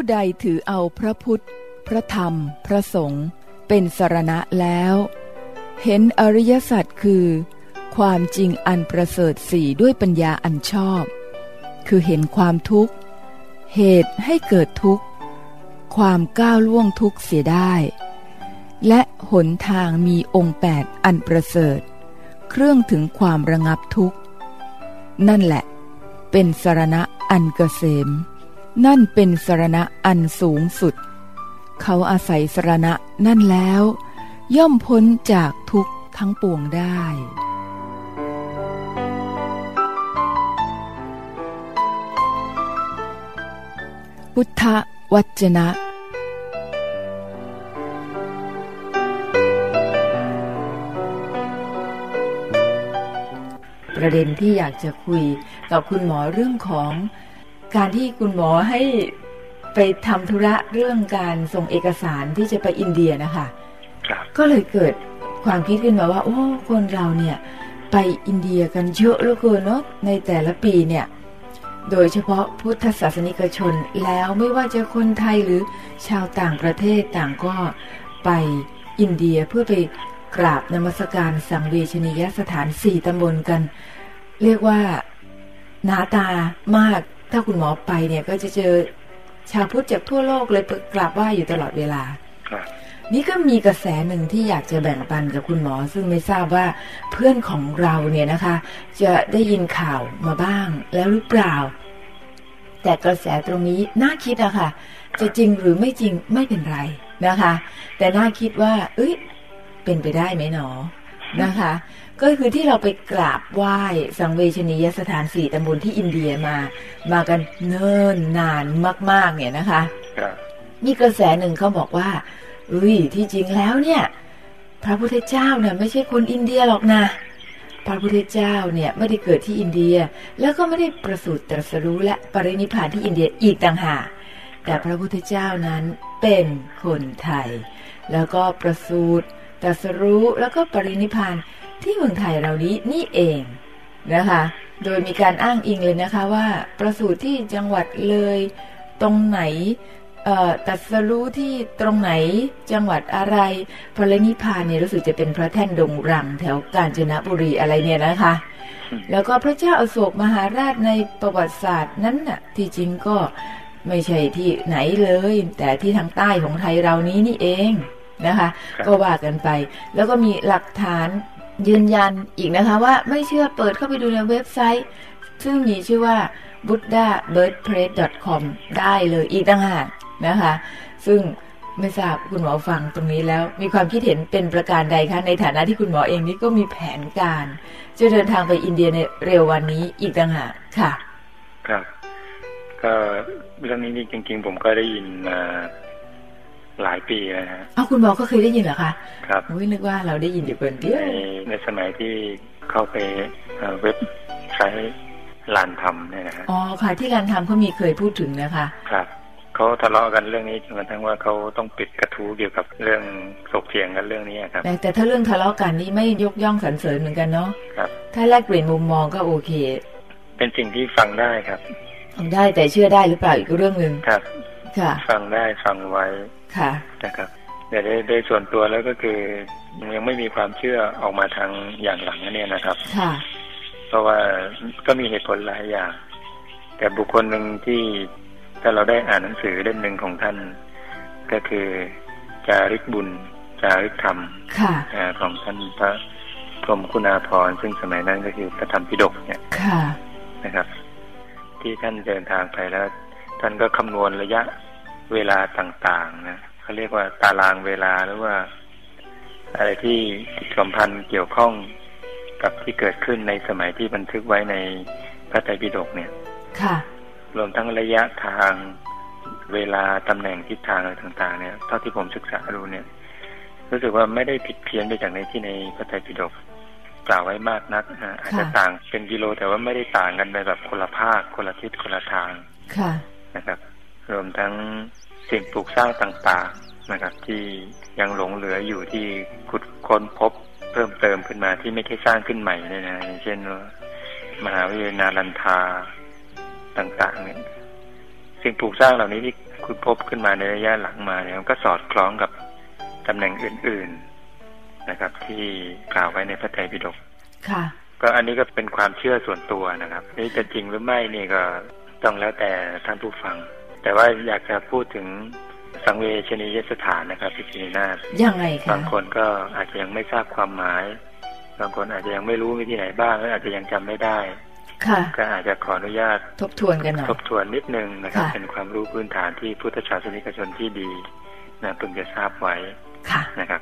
ผู้ใดถือเอาพระพุทธ พระธรรม พระสงฆ์เป็นสรณะแล้ว เห็นอริยสัจคือ ความจริงอันประเสริฐสี่ด้วยปัญญาอันชอบ คือเห็นความทุกข์ เหตุให้เกิดทุกข์ ความก้าวล่วงทุกข์เสียได้ และหนทางมีองค์แปดอันประเสริฐ เครื่องถึงความระงับทุกข์ นั่นแหละ เป็นสรณะอันเกษม นั่นเป็นสรณะอันสูงสุด เขาอาศัยสรณะนั่นแล้ว ย่อมพ้นจากทุกข์ทั้งปวงได้ พุทธวจนะประเด็นที่อยากจะคุยกับคุณหมอเรื่องของ การที่คุณหมอให้ไปทำธุระเรื่องการส่งเอกสารที่จะไปอินเดียนะคะครับก็เลยเกิดความคิดขึ้นมาว่า โอ้คนเราเนี่ย ไปอินเดียกันเยอะเหลือเกินเนาะในแต่ละปีเนี่ย โดยเฉพาะพุทธศาสนิกชนแล้วไม่ว่าจะคนไทยหรือชาวต่างประเทศต่างก็ไปอินเดียเพื่อไปกราบนมัสการสังเวชนียสถานสี่ตำบลกัน เรียกว่าหนาตามาก ถ้าคุณหมอไปเนี่ยก็จะเจอชาวพุทธจากทั่วโลกเลยไปกราบไหว้อยู่ตลอดเวลาครับนี่ก็มีกระแสหนึ่งที่อยากจะแบ่งปันกับคุณหมอ ซึ่งไม่ทราบว่าเพื่อนของเราเนี่ยนะคะ จะได้ยินข่าวมาบ้างแล้วหรือเปล่า แต่กระแสตรงนี้น่าคิดอะค่ะ จะจริงหรือไม่จริงไม่เป็นไรนะคะ แต่น่าคิดว่า เอ้ยเป็นไปได้ไหมหนอนะคะ ก็คือที่เราไปกราบไหว้สังเวชนียสถานสี่ตำบลที่อินเดียมา มากันเนิ่นนานมาก ๆ เนี่ยนะคะครับมีกระแสหนึ่งเขาบอกว่าเอ้ยที่จริงแล้วเนี่ย พระพุทธเจ้าเนี่ยไม่ใช่คนอินเดียหรอกนะพระพุทธเจ้าเนี่ยไม่ได้เกิดที่อินเดีย แล้วก็ไม่ได้ประสูติตรัสรู้และปรินิพพานที่อินเดียอีกต่างหากแต่พระพุทธเจ้านั้นเป็นคนไทย แล้วก็ประสูติตรัสรู้แล้วก็ปรินิพพาน ที่เมืองไทยเรานี้นี่เองนะคะ โดยมีการอ้างอิงเลยนะคะว่า ประสูติที่จังหวัดเลยตรงไหนตรัสรู้ที่ตรงไหนจังหวัดอะไร พระนิพพานเนี่ยรู้สึกจะเป็นพระแท่นดงรังแถวกาญจนบุรีอะไรเนี่ยนะคะ แล้วก็พระเจ้าอโศกมหาราชในประวัติศาสตร์นั้นน่ะ ที่จริงก็ไม่ใช่ที่ไหนเลย แต่ที่ทางใต้ของไทยเรานี้นี่เองนะคะ ก็ว่ากันไป แล้วก็มีหลักฐาน ยืนยันอีกนะคะว่าไม่เชื่อเปิดเข้าไปดูในเว็บไซต์ ซึ่งมีชื่อว่า buddhabirthplace.com ได้เลยอีกต่างหากนะคะ ซึ่งไม่ทราบคุณหมอฟังตรงนี้แล้ว มีความคิดเห็นเป็นประการใดคะ ในฐานะที่คุณหมอเองนี่ก็มีแผนการจะเดินทางไปอินเดียในเร็ววันนี้อีกต่างหากค่ะ ครับก็เรื่องนี้จริงๆ ผมก็ได้ยินมา หลายปีแล้วนะฮะเอาคุณหมอก็เคยได้ยินเหรอคะครับอุ้ยนึกว่าเราได้ยินอยู่คนเดียในวในสมัยที่เข้าไปเอ่อเว็บไซต์ลานทำเนี่ยนะฮะอ๋อค่ะที่การทำเขามีเคยพูดถึงนะคะครับเขาทะเลาะกันเรื่องนี้จนกระทั่งว่าเขาต้องปิดกระทู้เกี่ยวกับเรื่องถกเถียงกันเรื่องนี้ครับแต่แต่ถ้าเรื่องทะเลาะกันนี่ไม่ยกย่องสรรเสริญเหมือนกันเนาะครับถ้าแลกเปลี่ยนมุมมองก็โอเค เป็นสิ่งที่ฟังได้ครับฟังได้แต่เชื่อได้หรือเปล่าอีกเรื่องหนึ่งครับ ค่ะ ฟังได้ฟังไว้ ค่ะนะครับแต่โดยโดยส่วนตัวแล้วก็คือยังไม่มีความเชื่อออกมาทางอย่างหลังเนี่ยนะครับ ค่ะ เพราะว่าก็มีเหตุผลหลายอย่าง แต่บุคคลหนึ่งที่ถ้าเราได้อ่านหนังสือเล่มหนึ่งของท่าน ก็คือจาริกบุญจาริกธรรมค่ะอ่าของท่านพระพรหมคุณาภรณ์ซึ่งสมัยนั้นก็คือพระธรรมปิฎกเนี่ยค่ะนะครับ ที่ท่านเดินทางไปแล้ว ท่านก็คำนวณระยะ เวลาต่างๆนะเขาเรียกว่าตารางเวลาหรือว่า อะไรที่สัมพันธ์เกี่ยวข้องกับที่เกิดขึ้นในสมัยที่บันทึกไว้ในพระไตรปิฎกเนี่ย ค่ะ รวมทั้งระยะทางเวลาตำแหน่งทิศทางอะไรต่าง ๆ เนี่ย เท่าที่ผมศึกษาดูเนี่ย รู้สึกว่าไม่ได้ผิดเพี้ยนไปจากในที่ในพระไตรปิฎกกล่าวไว้มากนักนะอาจจะค่ะต่างเป็นกิโลแต่ว่าไม่ได้ต่างกันไปแบบคนละภาคคนละทิศคนละทาง ค่ะ นะครับ รวมทั้งสิ่งปลูกสร้างต่างๆนะครับ ที่ยังหลงเหลืออยู่ที่ขุดค้นพบเพิ่มเติมขึ้นมาที่ไม่ใช่สร้างขึ้นใหม่เนี่ยนะอย่างเช่นว่ามหาวิทยาลัยนาลันทาต่างๆเนี่ยสิ่งปลูกสร้างเหล่านี้ที่คุณพบขึ้นมาในระยะหลังมาเนี่ยมันก็สอดคล้องกับตำแหน่งอื่น ๆนะครับ ที่กล่าวไว้ในพระไตรปิฎกค่ะ ก็อันนี้ก็เป็นความเชื่อส่วนตัวนะครับนี่จะจริงหรือไม่นี่ก็ต้องแล้วแต่ท่านผู้ฟัง แต่ว่าอยากจะพูดถึงสังเวชนียสถานนะครับพิจินาถยังไงคะบางคนก็อาจจะยังไม่ทราบความหมาย บางคนอาจจะยังไม่รู้วิธีไหนบ้างและอาจจะยังจำไม่ได้ ค่ะก็อาจจะขออนุญาตทบทวนกันหน่อยทบทวนนิดนึงนะครับค่ะเป็นความรู้พื้นฐานที่พุทธศาสนิกชนที่ดีนะพึงจะทราบไว้ค่ะนะครับ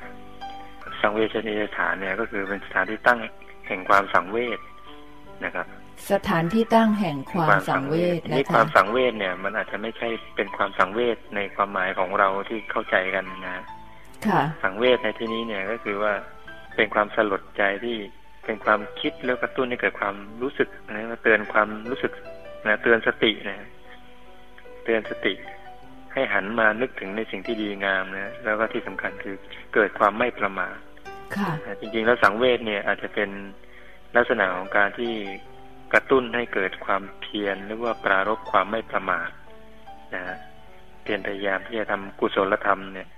สังเวชนียสถานเนี่ยก็คือเป็นสถานที่ตั้งแห่งความสังเวชนะครับ สถานที่ตั้งแห่งความสังเวชนี่นะควาคะมสังเวชเนี่ย มันอาจจะไม่ใช่เป็นความสังเวชในความหมายของเราที่เข้าใจกันนะค่ะ สังเวชในที่นี้เนี่ยก็คือว่าเป็นความสลดใจที่เป็นความคิดแล้วกระตุ้นให้เกิดความรู้สึกนะมาเตือนความรู้สึกนะเตือนสตินะเตือนสติ ให้หันมานึกถึงในสิ่งที่ดีงามนะแล้วก็ที่สำคัญคือเกิดความไม่ประมาทค่ะนะจริงๆแล้วสังเวชเนี่ยอาจจะเป็นลักษณะของการที่ กระตุ้นให้เกิดความเพียรหรือว่าปรารบความไม่ประมาทนะฮะเพียรพยายามที่จะทำกุศลธรรมเนี่ย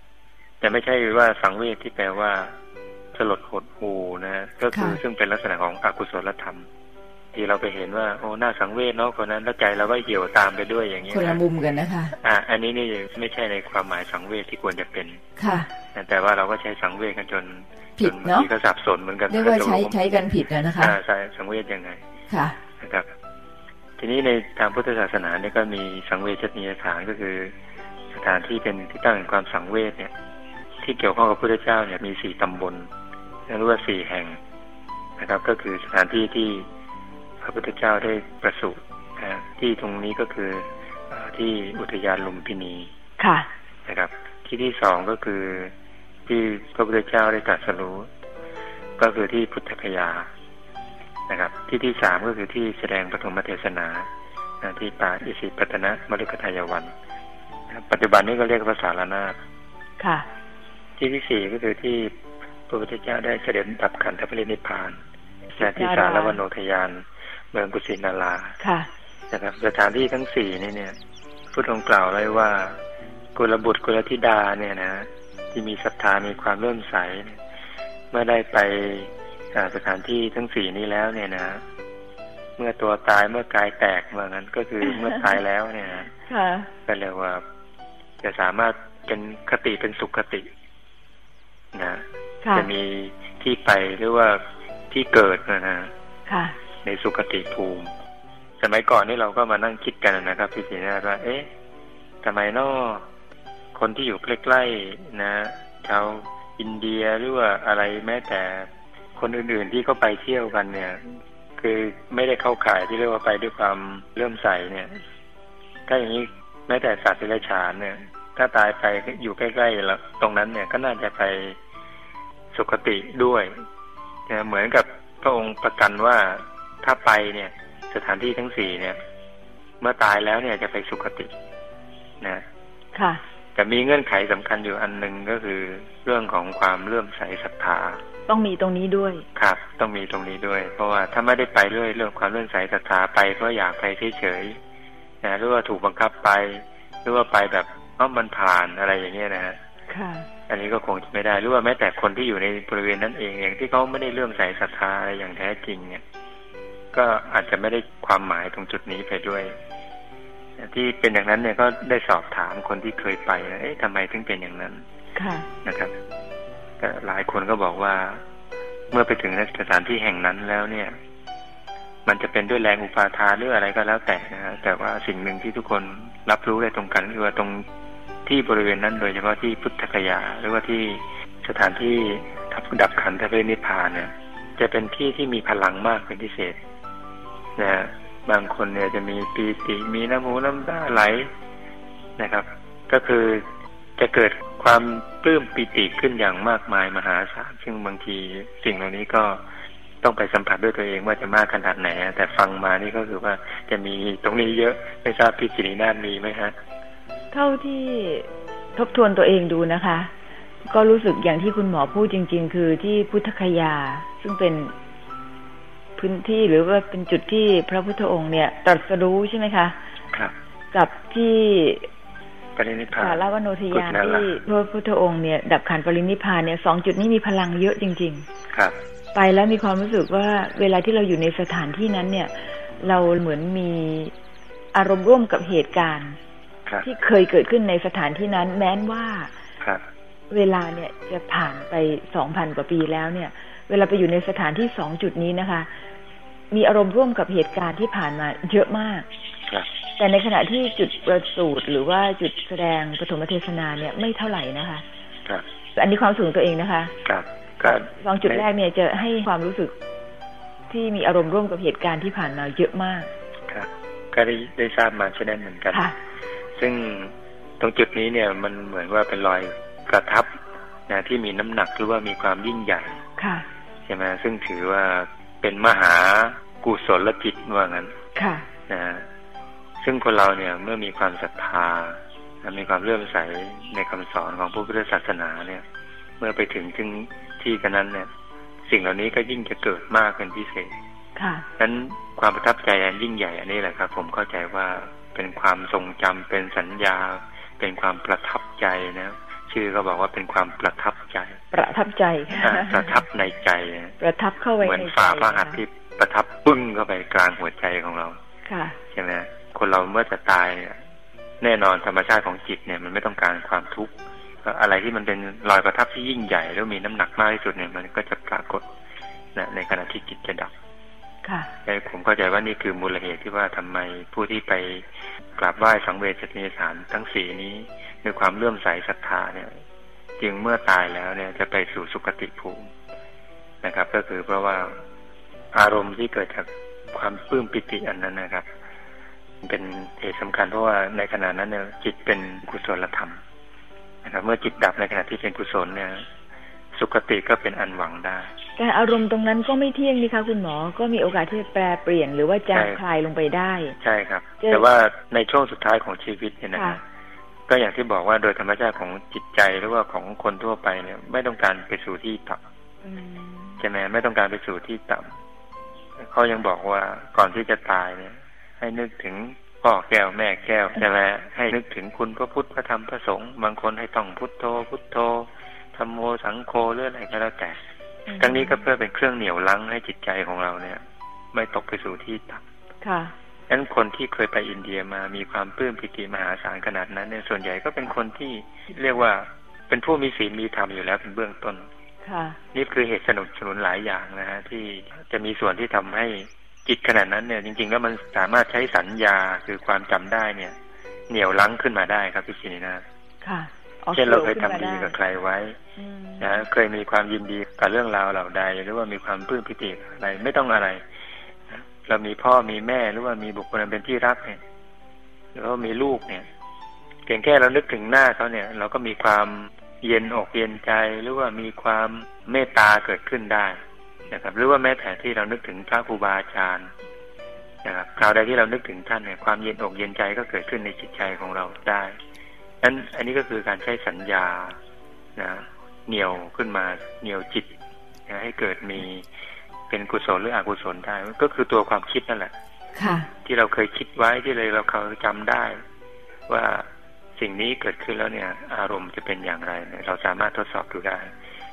แต่ไม่ใช่ว่าสังเวชที่แปลว่าสลดหดหูนะฮะก็คือค่ะซึ่งเป็นลักษณะของอกุศลธรรม ที่เราไปเห็นว่าโอ้หน้าสังเวชเนาะคนนั้นแล้วใจเราก็เหี่ยวตามไปด้วยอย่างนี้ยคนละนะมุมกันนะคะ อ่า อันนี้นี่ไม่ใช่ในความหมายสังเวชที่ควรจะเป็นค่ะแต่ว่าเราก็ใช้สังเวชกันจนผิดจนบางเนอะทีก็สับสนเหมือนกันเรียกว่าใช้ตกลงใช้กันผิดนะนะคะอ่าใช่สังเวชยังไง ค่ะนะครับ ทีนี้ในทางพุทธศาสนาเนี่ยก็มีสังเวชนียสถานก็คือ สถานที่เป็นที่ตั้งแห่งความสังเวชเนี่ย ที่เกี่ยวข้องกับพระพุทธเจ้าเนี่ยมีสี่ตำบลเรียกว่าสี่แห่งนะครับ ก็คือสถานที่ที่พระพุทธเจ้าได้ประสูตินะที่ตรงนี้ก็คือเอ่อที่อุทยานลุมพินีค่ะนะครับ ที่ที่สองก็คือที่พระพุทธเจ้าได้ตรัสรู้ ก็คือที่พุทธคยา นะครับ ที่ที่สามก็คือที่แสดงปฐมเทศนานะที่ป่าอิสิปตนะมฤคทายวันนะครับปัจจุบันนี้ก็เรียกว่าสารนาถค่ะ ที่ที่สี่ก็คือที่พระพุทธเจ้าได้เสด็จดับขันธปรินิพพานนะที่สารวโนทยาน เมืองกุสินาราค่ะนะครับ สถานที่ทั้งสี่นี่เนี่ยพุทธองค์กล่าวไว้ว่ากุลบุตรกุลธิดาเนี่ยนะ ที่มีศรัทธามีความเลื่อมใสเนี่ยเมื่อได้ไปอ่า สถานที่ทั้งสี่นี้แล้วเนี่ยนะ เมื่อตัวตายเมื่อกายแตกเมื่อนั้นก็คือเมื่อตายแล้วเนี่ยนะค่ะก็เรียกว่าจะสามารถเป็นคติเป็นสุขคติ นะค่ะจะมีที่ไปหรือว่าที่เกิดนะฮะค่ะในสุคติภูมิ สมัยก่อนนี่เราก็มานั่งคิดกันนะครับพี่ศรีนาถว่า เอ๊ะทำไมนอคนที่อยู่ใกล้ๆนะชาวอินเดียหรือว่าอะไรแม้แต่ คนอื่นๆที่เขาไปเที่ยวกันเนี่ย คือไม่ได้เข้าข่ายที่เรียกว่าไปด้วยความเลื่อมใสเนี่ย ถ้าอย่างนี้แม้แต่สัตว์เดรัจฉานเนี่ย ถ้าตายไปอยู่ใกล้ๆแล้วตรงนั้นเนี่ยก็น่าจะไปสุคติด้วยนะเหมือนกับพระองค์ประกันว่าถ้าไปเนี่ย สถานที่ทั้งสี่เนี่ย เมื่อตายแล้วเนี่ยจะไปสุคตินะค่ะแต่มีเงื่อนไขสำคัญอยู่อันหนึ่งก็คือเรื่องของความเลื่อมใสศรัทธา ต้องมีตรงนี้ด้วย ครับ ต้องมีตรงนี้ด้วย เพราะว่าถ้าไม่ได้ไปเรื่อยเรื่องความเลื่อมใสศรัทธาไปเพราะอยากไปเฉยๆนะหรือว่าถูกบังคับไป หรือว่าไปแบบเอ้ามันผ่านอะไรอย่างเงี้ยนะฮะค่ะ อันนี้ก็คงจะไม่ได้หรือว่าแม้แต่คนที่อยู่ในบริเวณนั้นเองอย่างที่เขาไม่ได้เลื่อมใสศรัทธาอะไรอย่างแท้จริงเนี่ย ก็อาจจะไม่ได้ความหมายตรงจุดนี้ไปด้วยที่เป็นอย่างนั้นเนี่ยก็ได้สอบถามคนที่เคยไปนะเอ๊ะทำไมถึงเป็นอย่างนั้น ค่ะ นะครับ ก็หลายคนก็บอกว่า เมื่อไปถึงสถานที่แห่งนั้นแล้วเนี่ย มันจะเป็นด้วยแรงอุปาทานหรืออะไรก็แล้วแต่นะฮะแต่ว่าสิ่งหนึ่งที่ทุกคนรับรู้ได้ตรงกันคือว่าตรงที่บริเวณนั้นโดยเฉพาะที่พุทธคยา หรือว่าที่สถานที่ทับดับขันธปรินิพพานเนี่ย จะเป็นที่ที่มีพลังมากเป็นพิเศษนะฮะบางคนเนี่ยจะมีปีติมีน้ำหูน้ำตาไหลนะครับ ก็คือจะเกิด ความปลื้มปิติขึ้นอย่างมากมายมหาศาลซึ่งบางทีสิ่งเหล่านี้ก็ต้องไปสัมผัสด้วยตัวเองว่าจะมากขนาดไหน แต่ฟังมานี่ก็คือว่าจะมีตรงนี้เยอะไม่ทราบพี่สิรินาถมีไหมฮะ เท่าที่ทบทวนตัวเองดูนะคะ ก็รู้สึกอย่างที่คุณหมอพูดจริง ๆ คือที่พุทธคยา ซึ่งเป็นพื้นที่หรือว่าเป็นจุดที่พระพุทธองค์เนี่ยตรัสรู้ใช่ไหมคะ ครับ กับที่ ปรินิพพานค่ะแล้ววโนทยานกุศลที่พระพุทธองค์เนี่ยดับขันปรินิพพานเนี่ยสองจุดนี้มีพลังเยอะจริงครับๆไปแล้วมีความรู้สึกว่าเวลาที่เราอยู่ในสถานที่นั้นเนี่ย เราเหมือนมีอารมณ์ร่วมกับเหตุการณ์ครับที่เคยเกิดขึ้นในสถานที่นั้น แม้นว่าครับเวลาเนี่ยจะผ่านไปสองพันกว่าปีแล้วเนี่ย เวลาไปอยู่ในสถานที่สองจุดนี้นะคะ มีอารมณ์ร่วมกับเหตุการณ์ที่ผ่านมาเยอะมากครับ แต่ในขณะที่จุดประสูตรหรือว่าจุดแสดงปฐมเทศนาเนี่ยไม่เท่าไหร่นะคะ ครับ อันนี้ความสูงตัวเองนะคะ ครับก็สองจุดแรกเนี่ยจะให้ความรู้สึกที่มีอารมณ์ร่วมกับเหตุการณ์ที่ผ่านมาเยอะมาก ครับ ก็ได้ได้ทราบมาเช่นนั้นเหมือนกันค่ะซึ่งตรงจุดนี้เนี่ยมันเหมือนว่าเป็นรอยประทับนะที่มีน้ำหนักหรือว่ามีความยิ่งใหญ่ ค่ะ ใช่ไหมซึ่งถือว่าเป็นมหากุศลจิตว่างั้น ค่ะนะ ซึ่งคนเราเนี่ยเมื่อมีความศรัทธาและมีความเลื่อมใสในคำสอนของพระพุทธศาสนาเนี่ย เมื่อไปถึงถึงที่กันนั้นเนี่ย สิ่งเหล่านี้ก็ยิ่งจะเกิดมากเป็นพิเศษค่ะนั้นความประทับใจอันยิ่งใหญ่อันนี้แหละครับ ผมเข้าใจว่าเป็นความทรงจำเป็นสัญญา เป็นความประทับใจนะชื่อก็บอกว่าเป็นความประทับใจ ประทับใจอ่าประทับในใจนะประทับเข้าไว้เหมือนในใจฝ่าพระหัตถ์ที่ประทับปึ้งเข้าไปกลางหัวใจของเราค่ะใช่ไหม คนเราเมื่อจะตายเนี่ยแน่นอนธรรมชาติของจิตเนี่ย มันไม่ต้องการความทุกข์อะไรที่มันเป็นรอยประทับที่ยิ่งใหญ่แล้วมีน้ำหนักมากที่สุดเนี่ย มันก็จะปรากฏนะในขณะที่จิตจะดับค่ะแต่ผมเข้าใจว่านี่คือมูลเหตุที่ว่าทำไมผู้ที่ไปกราบไหว้สังเวชนียสถานทั้งสี่นี้ด้วยความเลื่อมใสศรัทธาเนี่ย จึงเมื่อตายแล้วเนี่ย จะไปสู่สุคติภูมินะครับ ก็คือเพราะว่าอารมณ์ที่เกิดจากความปลื้มปิติอันนั้นนะครับ เป็นเหตุสำคัญเพราะว่าในขณะนั้นเนี่ยจิตเป็นกุศลธรรมนะครับเมื่อจิตดับในขณะที่เป็นกุศลเนี่ยสุคติก็เป็นอันหวังได้ แต่อารมณ์ตรงนั้นก็ไม่เที่ยงนี่คะคุณหมอ ก็มีโอกาสที่จะแปรเปลี่ยนหรือว่าจางใช่คลายลงไปได้ ใช่ครับเจอแต่ว่าในช่วงสุดท้ายของชีวิตเนี่ยนะค่ะฮะก็อย่างที่บอกว่าโดยธรรมชาติของจิตใจหรือว่าของคนทั่วไปเนี่ย ไม่ต้องการไปสู่ที่ต่ำอืมใช่ไหมไม่ต้องการไปสู่ที่ต่ำเขายังบอกว่าก่อนที่จะตายเนี่ย ให้นึกถึงพ่อแก้วแม่แก้วใช่ไหมให้นึกถึงคุณพระพุทธพระธรรมพระสงฆ์บางคนให้ต้องพุทโธ พุทโธธรรมโมสังโฆหรืออะไรก็แล้วแต่ทั้งนี้ก็เพื่อเป็นเครื่องเหนี่ยวลังให้จิตใจของเราเนี่ย ไม่ตกไปสู่ที่ต่ำค่ะฉะนั้นคนที่เคยไปอินเดียมามีความปลื้มปิติมหาศาลขนาดนั้นเนี่ยส่วนใหญ่ก็เป็นคนที่เรียกว่าเป็นผู้มีศีลมีธรรมอยู่แล้วเป็นเบื้องต้นค่ะนี่คือเหตุสนับสนุนหลายอย่างนะฮะที่จะมีส่วนที่ทำให้ จิตขนาดนั้นเนี่ย จริง ๆ แล้วมันสามารถใช้สัญญาคือความจำได้เนี่ย เหนี่ยวลังขึ้นมาได้ครับพี่ชินีนะค่ะอเช่นเราเคยขีทำวขึ้นดีมากับใครไว้อืมนะเคยมีความยินดีกับเรื่องราวเหล่าใด หรือว่ามีความปลื้มปิติอะไรไม่ต้องอะไรนะเรามีพ่อมีแม่หรือว่ามีบุคคลอันเป็นที่รักเนี่ยหรือว่ามีลูกเนี่ยเพียงแค่เรานึกถึงหน้าเขาเนี่ย เราก็มีความเย็นอกเย็นใจหรือว่ามีความเมตตาเกิดขึ้นได้ นะครับ หรือว่าแม้แต่ที่เรานึกถึงพระครูบาอาจารย์นะครับคราวใดที่เรานึกถึงท่านเนี่ยความเย็นอกเย็นใจก็เกิดขึ้นในจิตใจของเราได้นั้นอันนี้ก็คือการใช้สัญญานะเหนี่ยวขึ้นมาเหนี่ยวจิตนะให้เกิดมีเป็นกุศลหรืออกุศลได้ก็คือตัวความคิดนั่นแหละ ค่ะ ที่เราเคยคิดไว้ที่เลยเราเคยจำได้ ว่าสิ่งนี้เกิดขึ้นแล้วเนี่ย อารมณ์จะเป็นอย่างไรเนี่ยเราสามารถทดสอบดูได้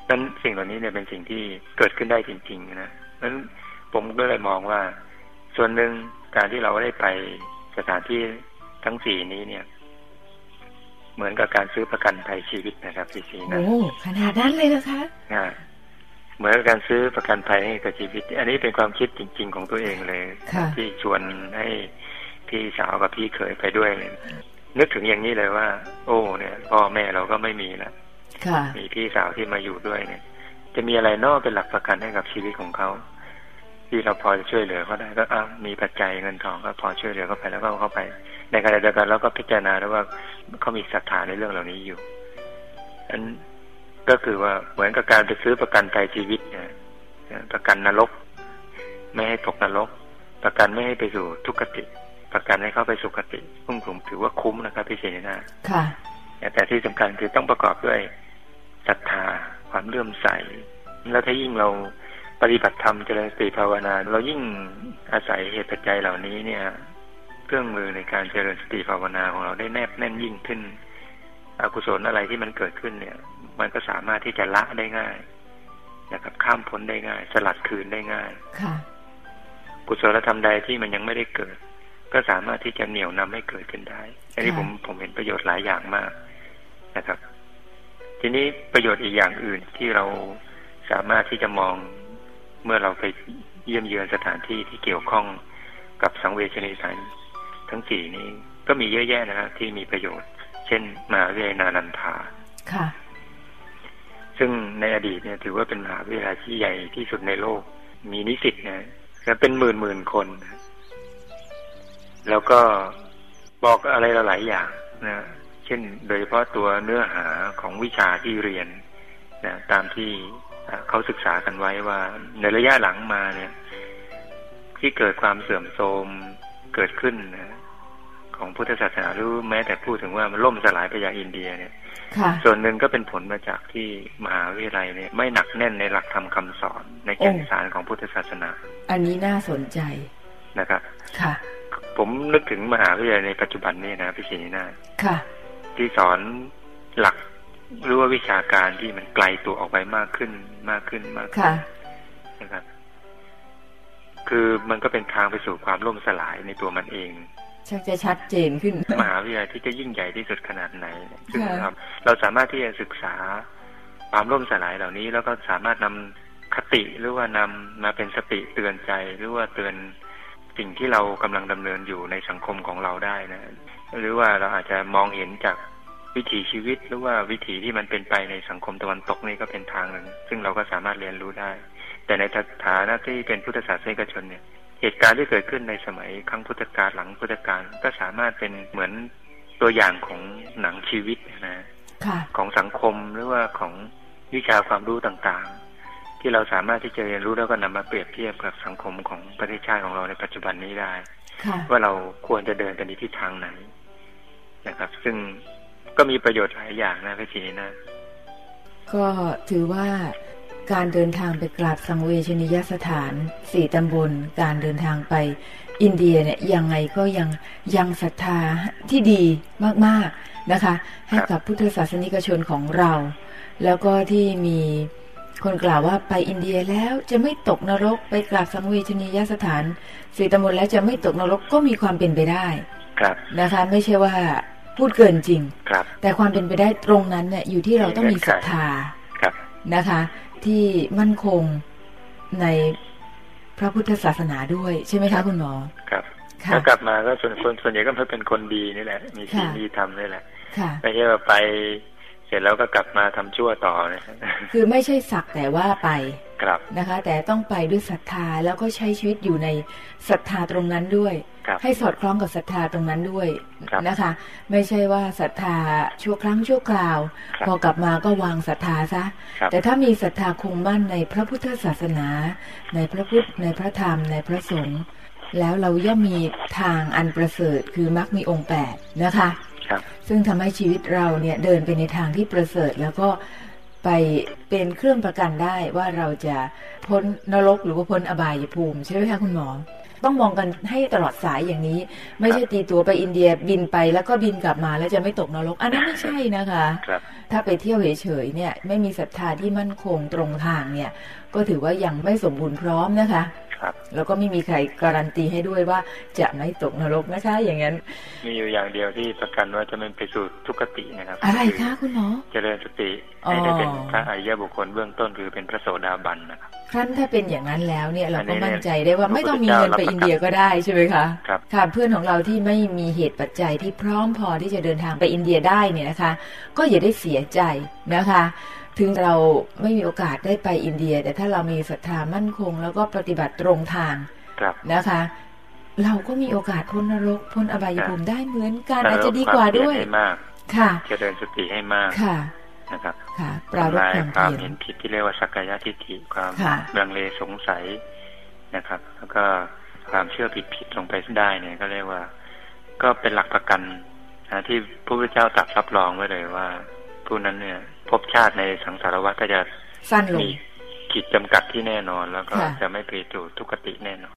นั้นสิ่งเหล่านี้เนี่ยเป็นสิ่งที่เกิดขึ้นได้จริงๆนะนั้นผมก็เลยมองว่า ส่วนหนึ่งการที่เราได้ไปสถานที่ทั้งสี่นี้เนี่ย เหมือนกับการซื้อประกันภัยชีวิตนะครับพี่ซีนะโอ้ขนาดนั้นเลยนะคะอ่าเหมือนกับการซื้อประกันภัยให้กับชีวิต อันนี้เป็นความคิดจริง ๆ ของตัวเองเลยค่ะที่ชวนให้พี่สาวกับพี่เคยไปด้วยเนี่ยนึกถึงอย่างนี้เลยว่า โอ้ เนี่ย พ่อแม่เราก็ไม่มีแล้วค่ะ มีพี่สาวที่มาอยู่ด้วยเนี่ย จะมีอะไรนอกเป็นหลักประกันให้กับชีวิตของเขาที่เราพอจะช่วยเหลือเขาได้ก็อ้าวมีปัจจัยเงินทองก็พอช่วยเหลือเขาไปแล้วก็เอาเข้าไป ในขณะเดียวกันเราก็พิจารณาแล้วว่าเขามีศรัทธาในเรื่องเหล่านี้อยู่อันก็คือว่าเหมือนกับการไปซื้อประกันภัยชีวิตเนี่ยประกันนรก ไม่ให้ตกนรก ประกันไม่ให้ไปสู่ทุกขติ ประกันให้เขาไปสุคติพุ่งผมถือว่าคุ้มนะครับพี่เชนนะค่ะแต่ที่สำคัญคือต้องประกอบด้วย ศรัทธา ความเลื่อมใส แล้วถ้ายิ่งเราปฏิบัติธรรมเจริญสติภาวนา เรายิ่งอาศัยเหตุปัจจัยเหล่านี้เนี่ย เครื่องมือในการเจริญสติภาวนาของเราได้แนบแน่นยิ่งขึ้น อกุศลอะไรที่มันเกิดขึ้นเนี่ย มันก็สามารถที่จะละได้ง่ายนะครับข้ามพ้นได้ง่าย สลัดคืนได้ง่ายค่ะกุศลธรรมใดที่มันยังไม่ได้เกิด ก็สามารถที่จะเหนี่ยวนำให้เกิดขึ้นได้อันนี้ค่ะผมผมเห็นประโยชน์หลายอย่างมากนะครับ ทีนี้ประโยชน์อีกอย่างอื่นที่เราสามารถที่จะมองเมื่อเราไปเยี่ยมเยือนสถานที่ที่เกี่ยวข้องกับสังเวชนิสัยทั้งสี่นี้ก็มีเยอะแยะนะครับที่มีประโยชน์ เช่นมหาวิทยาลัยนานันทาค่ะ ซึ่งในอดีตเนี่ยถือว่าเป็นมหาวิทยาลัยที่ใหญ่ที่สุดในโลก มีนิสิตเนี่ยจะเป็นหมื่นหมื่นคนนะแล้วก็บอกอะไรหลายๆอย่างนะ เช่น โดยเฉพาะตัวเนื้อหาของวิชาที่เรียนนะตามที่อ่าเขาศึกษากันไว้ว่า ในระยะหลังมาเนี่ย ที่เกิดความเสื่อมโทรมเกิดขึ้นนะของพุทธศาสนาหรือแม้แต่พูดถึงว่ามันล่มสลายไปอย่างอินเดียเนี่ยค่ะส่วนหนึ่งก็เป็นผลมาจากที่มหาวิทยาลัยเนี่ย ไม่หนักแน่นในหลักธรรมคำสอนในแก่นโอ้สารของพุทธศาสนา อันนี้น่าสนใจนะครับ ค่ะ ผมนึกถึงมหาวิทยาลัยในปัจจุบันนี่นะพี่ศรีนาถค่ะ ที่สอนหลักหรือว่าวิชาการที่มันไกลตัวออกไปมากขึ้นมากขึ้นมากขึ้ค่ะนนะครับ คือมันก็เป็นทางไปสู่ความล่มสลายในตัวมันเองชักจะชัดเจนขึ้น มหาวิทยาลัยที่จะยิ่งใหญ่ที่สุดขนาดไหนซึ่งค่ะครับ เราสามารถที่จะศึกษาความล่มสลายเหล่านี้ แล้วก็สามารถนำคติหรือว่านำมาเป็นสติเตือนใจหรือว่าเตือน สิ่งที่เรากำลังดำเนินอยู่ในสังคมของเราได้นะ หรือว่าเราอาจจะมองเห็นจากวิถีชีวิตหรือว่าวิถีที่มันเป็นไปในสังคมตะวันตกนี่ก็เป็นทางหนึ่ง ซึ่งเราก็สามารถเรียนรู้ได้ แต่ในฐานะที่เป็นพุทธศาสนิกชนเนี่ย เหตุการณ์ที่เกิดขึ้นในสมัยครั้งพุทธกาลหลังพุทธกาลก็สามารถเป็นเหมือนตัวอย่างของหนังชีวิตนะค่ะของสังคมหรือว่าของวิชาความรู้ต่างๆ ที่เราสามารถที่จะเรียนรู้แล้วก็นำมาเปรียบเทียบกับสังคมของประเทศชาติของเราในปัจจุบันนี้ได้ค่ะว่าเราควรจะเดินไปในทิศทางไหนนะครับ ซึ่งก็มีประโยชน์หลายอย่างนะพี่ชีนะ ก็ถือว่าการเดินทางไปกราบสังเวชนียสถานสี่ตำบล การเดินทางไปอินเดียเนี่ยยังไงก็ยังยังศรัทธาที่ดีมาก ๆนะคะ ให้กับพุทธศาสนิกชนของเรา แล้วก็ที่มี คนกล่าวว่าไปอินเดียแล้วจะไม่ตกนรกไปกราบสังเวชนียสถานสี่ตำบลแล้วจะไม่ตกนรกก็มีความเป็นไปได้ครับนะคะ ไม่ใช่ว่าพูดเกินจริงครับ แต่ความเป็นไปได้ตรงนั้นเนี่ยอยู่ที่เราต้องมีศรัทธาครับนะคะ ที่มั่นคงในพระพุทธศาสนาด้วยใช่ไหมคะคุณหมอครับค่ะถ้ากลับมาก็ส่วนคนส่วนใหญ่ก็เป็นคนดีนี่แหละ มีศีลค่ะมีธรรมนี่แหละค่ะไม่ใช่ว่าไปเส ร็จแล้วก็กลับมาทำชั่วต่อนะคือไม่ใช่สักแต่ว่าไปครับนะคะ แต่ต้องไปด้วยศรัทธาแล้วก็ใช้ชีวิตอยู่ในศรัทธาตรงนั้นด้วยครับให้สอดคล้องกับศรัทธาตรงนั้นด้วยครับนะคะ ไม่ใช่ว่าศรัทธาชั่วครั้งชั่วคราวครับพอกลับมาก็วางศรัทธาซะครับแต่ถ้ามีศรัทธาคงมั่นในพระพุทธศาสนา ในพระพุทธในพระธรรมในพระสงฆ์แล้วเราย่อมมีทางอันประเสริฐคือมรรคมีองค์แปดนะคะครับ ซึ่งทำให้ชีวิตเราเนี่ยเดินไปในทางที่ประเสริฐแล้วก็ไปเป็นเครื่องประกันได้ว่าเราจะพ้นนรกหรือว่าพ้นอบายภูมิใช่ไหมคะคุณหมอ ต้องมองกันให้ตลอดสายอย่างนี้ ไม่ใช่ตีตัวไปอินเดียบินไปแล้วก็บินกลับมาแล้วจะไม่ตกนรก อันนั้นไม่ใช่นะคะครับถ้าไปเที่ยวเฉยๆเนี่ย ไม่มีศรัทธาที่มั่นคงตรงทางเนี่ย ก็ถือว่ายังไม่สมบูรณ์พร้อมนะคะ ครับ แล้วก็ไม่มีใครการันตีให้ด้วยว่าจะไม่ตกนรกนะคะ อย่างนั้น มีอยู่อย่างเดียวที่ประกันว่าจะไม่ไปสู่ทุกขตินะครับ อะไรคะคุณหมอเจริญสติอ๋อให้ได้เป็นพระอริยบุคคลเบื้องต้นคือเป็นพระโสดาบันนะครับครั้นถ้าเป็นอย่างนั้นแล้วเนี่ยเราอันนี้ก็มั่นใจได้ว่าพระไม่ต้องพุทธมีเจ้าเงินไปรับประกันอินเดียก็ได้ใช่ไหมคะครับค่ะเพื่อนของเราที่ไม่มีเหตุปัจจัยที่พร้อมพอที่จะเดินทางไปอินเดียได้เนี่ยนะคะ ก็อย่าได้เสียใจนะคะ ถึงเราไม่มีโอกาสได้ไปอินเดีย แต่ถ้าเรามีศรัทธามั่นคง แล้วก็ปฏิบัติตรงทางครับนะคะ เราก็มีโอกาสพ้นนรกพ้นอบายภูมิได้เหมือนกันแล้วอาจจะดีกว่าด้วยคมเพีรให้มากค่ะเจริญสติให้มากค่ะนะครับค่ะปรารบทำลายความความเพียรเห็นผิดที่เรียกว่าสักกายทิฏฐิความค่ะลังเลสงสัยนะครับ แล้วก็ความเชื่อผิดผิดๆลงไปได้เนี่ยก็เรียกว่า ก็เป็นหลักประกันนะที่พระพุทธเจ้าตรัสรับรองไว้เลยว่าผู้นั้นเนี่ย ภพชาติในสังสารวัฏก็จะสั้นลงมีขีดจำกัดที่แน่นอนแล้วก็ค่ะจะไม่ไปสู่ทุกขติแน่นอน